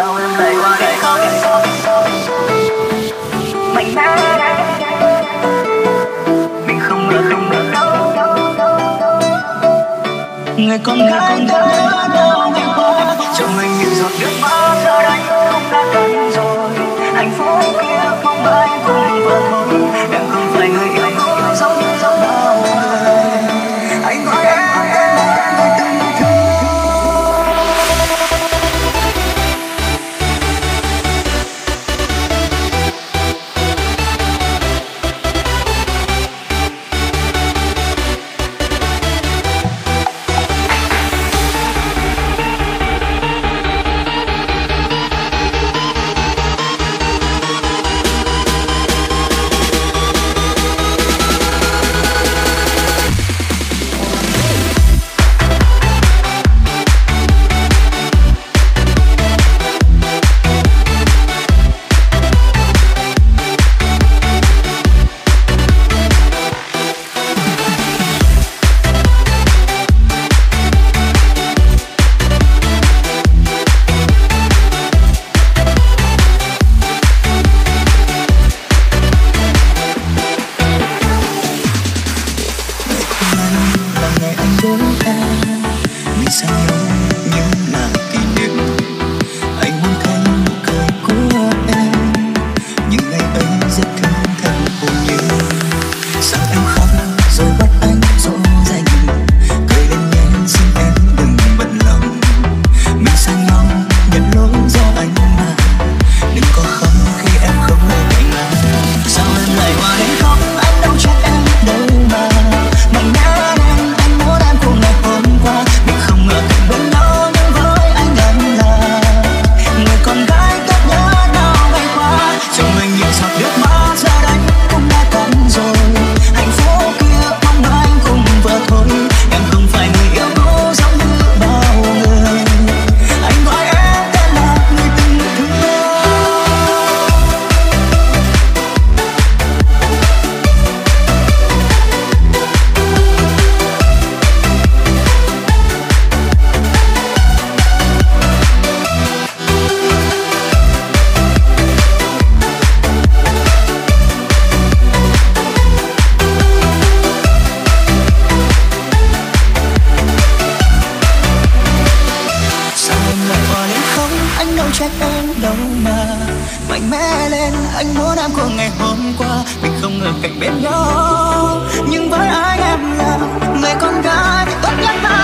sao em lại qua đây không mình mình không ngờ không ngờ người con gái Señor. đâu trách em đâu mà. Mạnh mẽ lên anh muốn em của ngày hôm qua. Mình không ngờ cạnh bên nhau, nhưng với ai em là người con gái tốt nhất là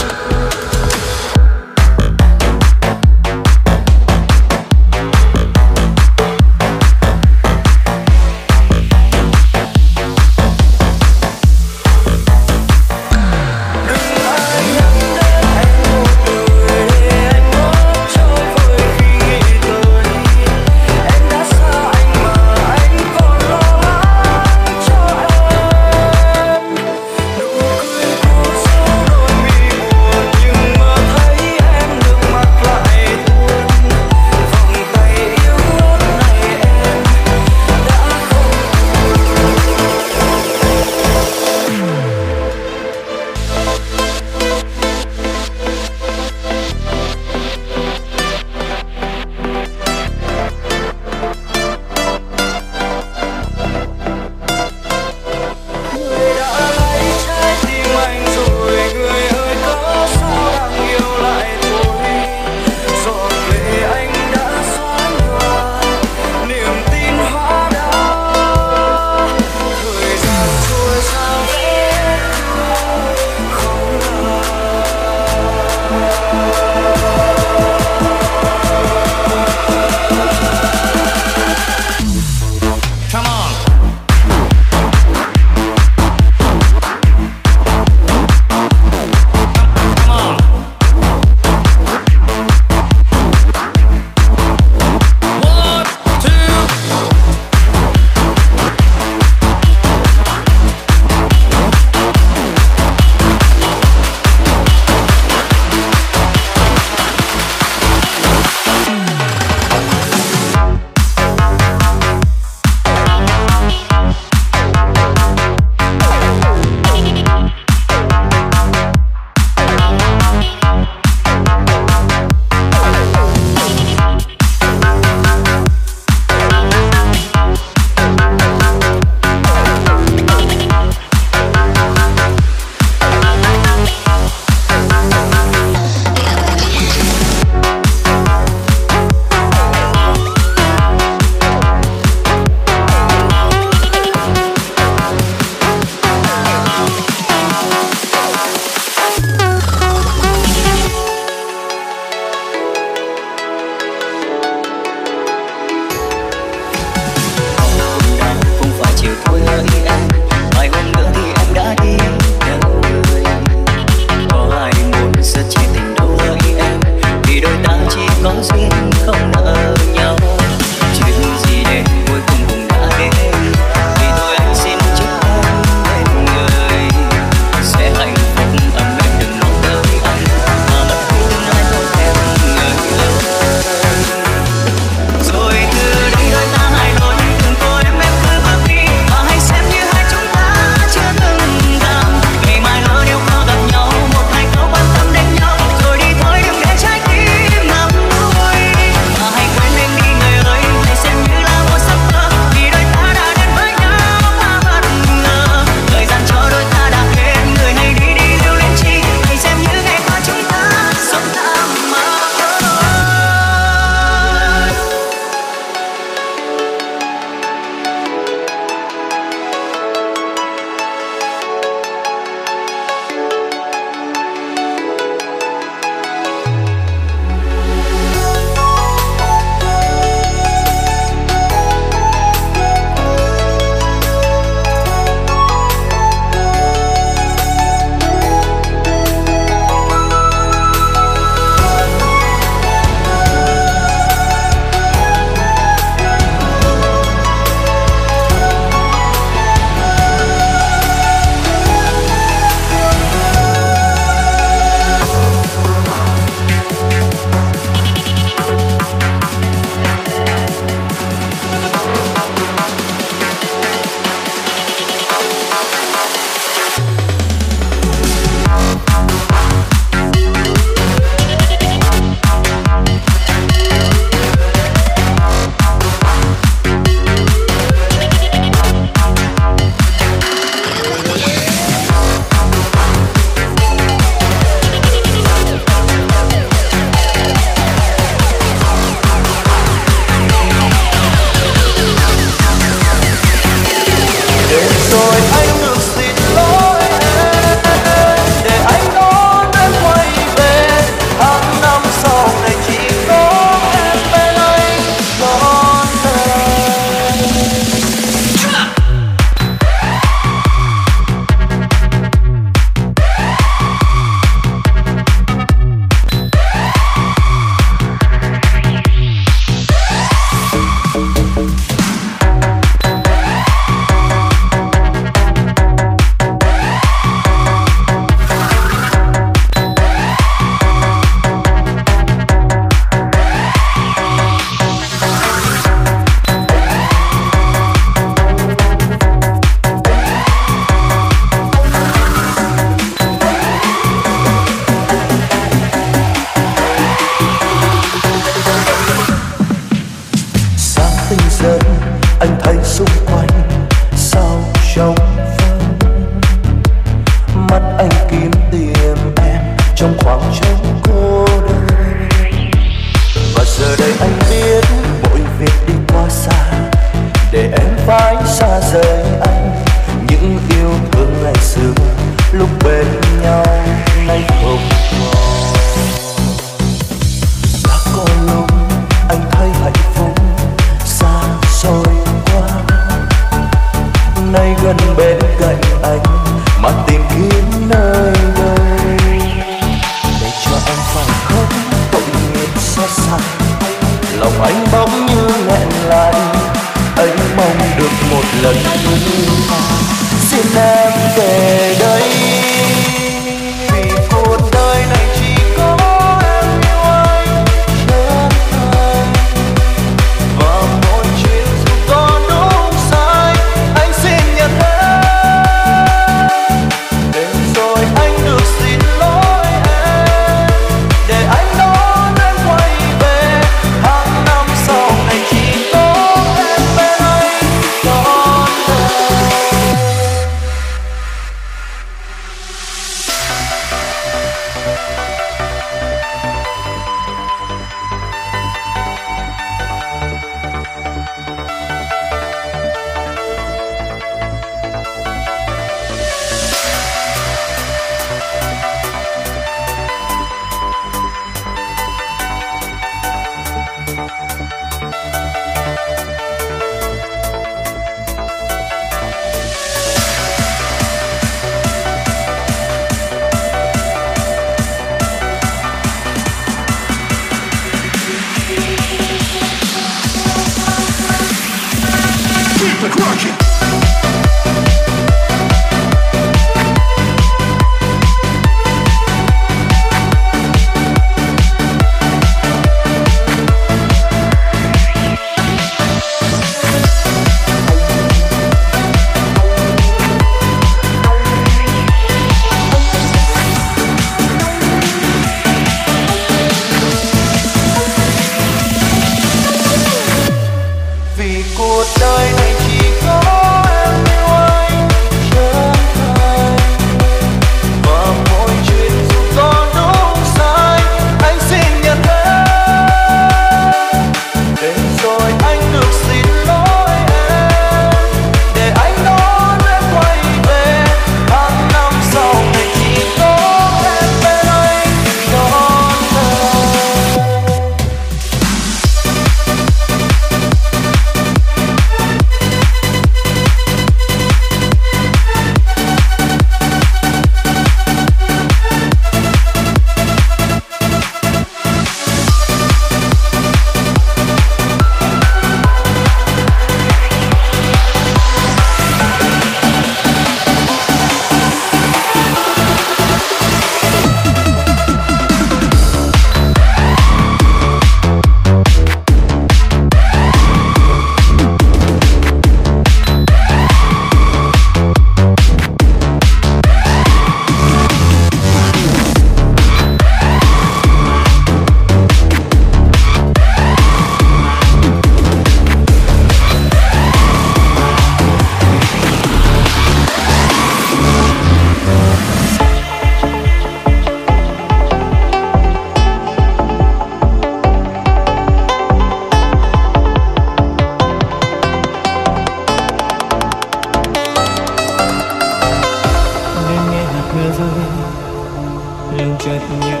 nghĩa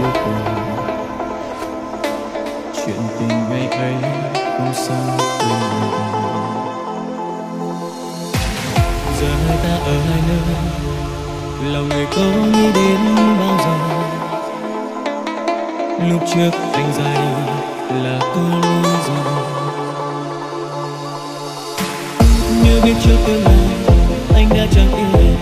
vô cùng chuyện tình ngày ấy không sao quên giờ hai ta ở hai nơi lòng người có nghĩ đến bao giờ lúc trước anh ra là có lỗi rồi như biết trước tương lai, anh đã chẳng yêu em.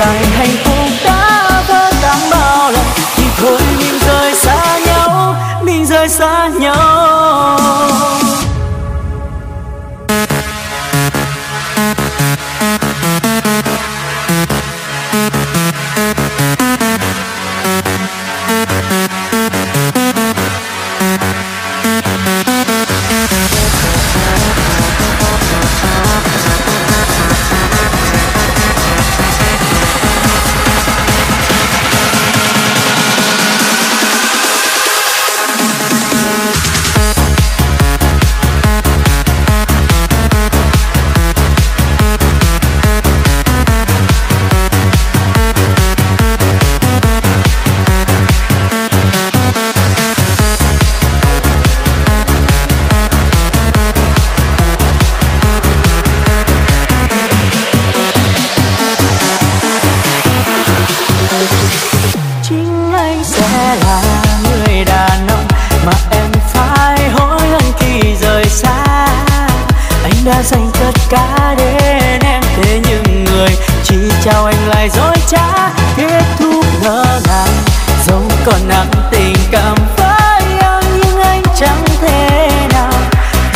Lại hạnh phúc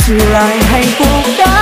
lại hạnh phúc đã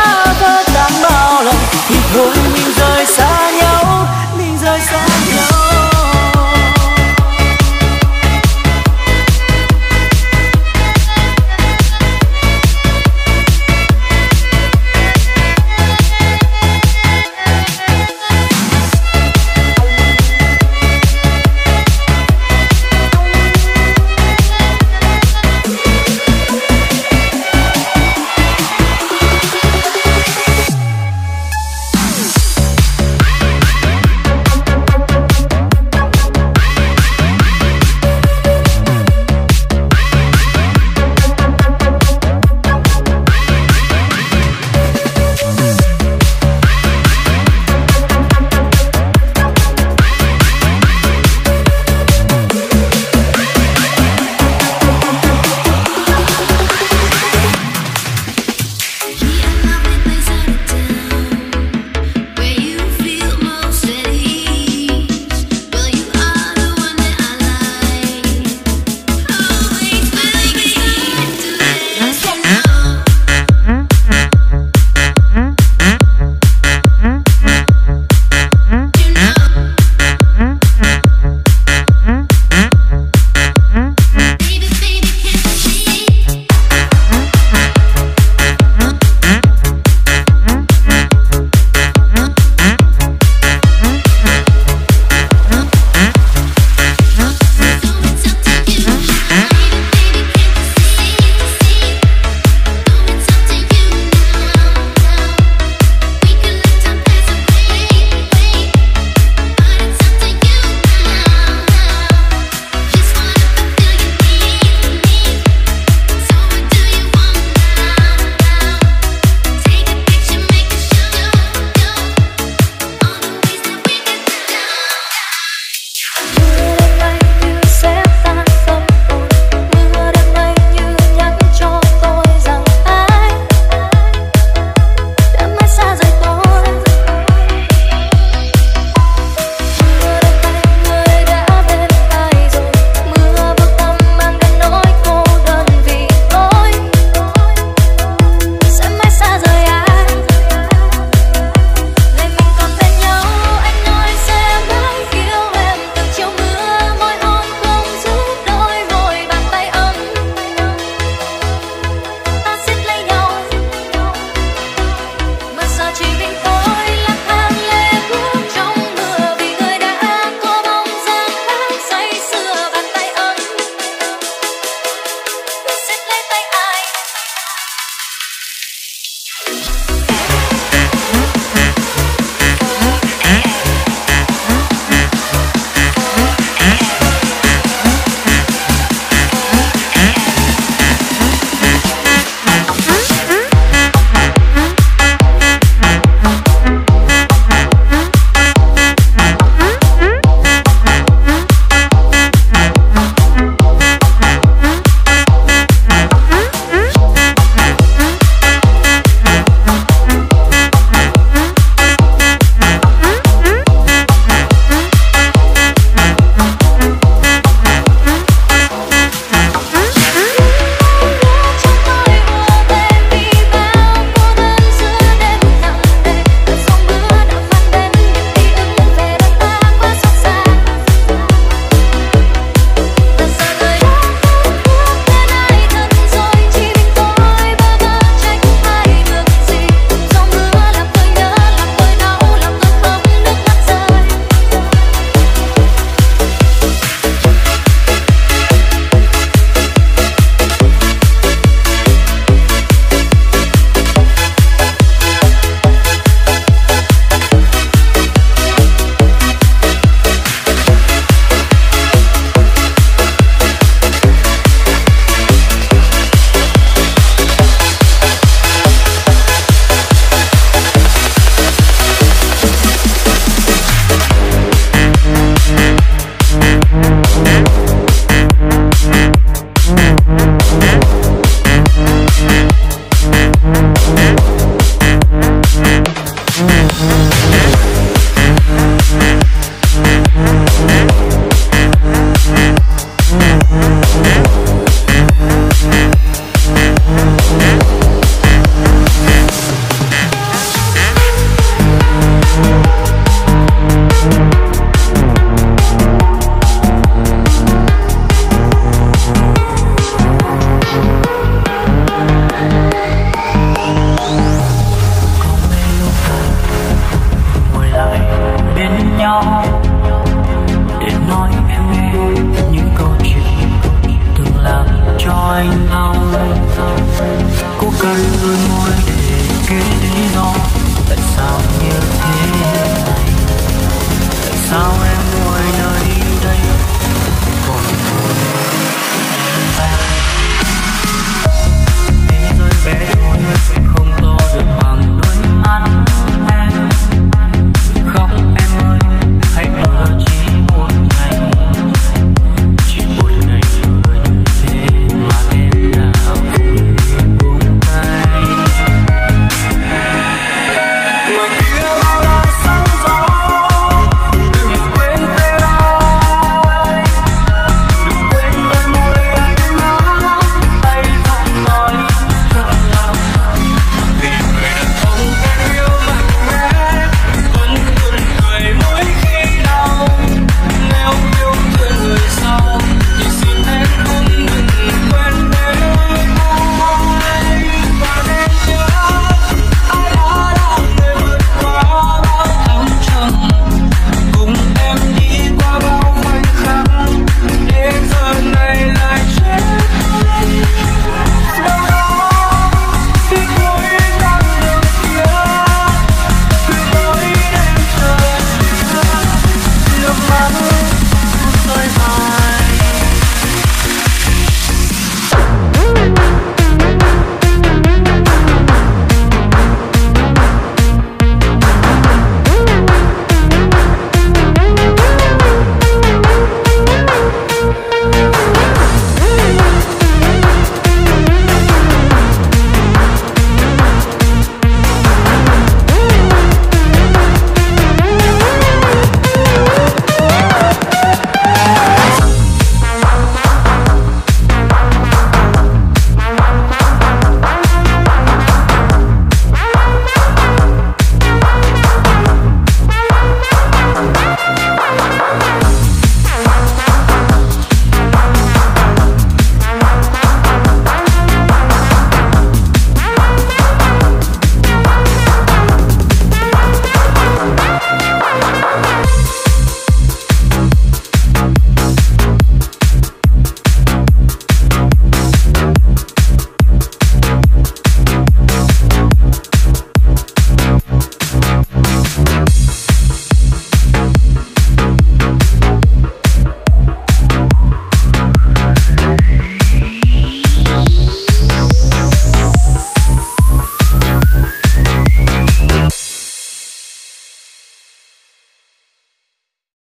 như